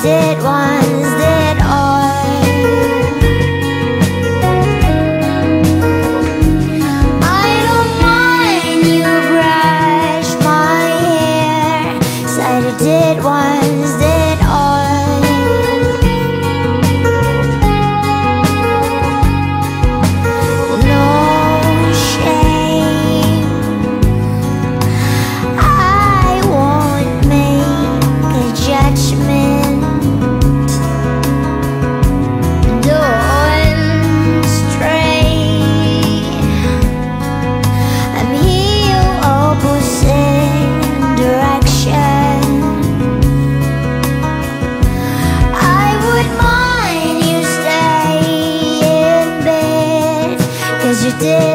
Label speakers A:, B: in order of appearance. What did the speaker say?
A: did one. today.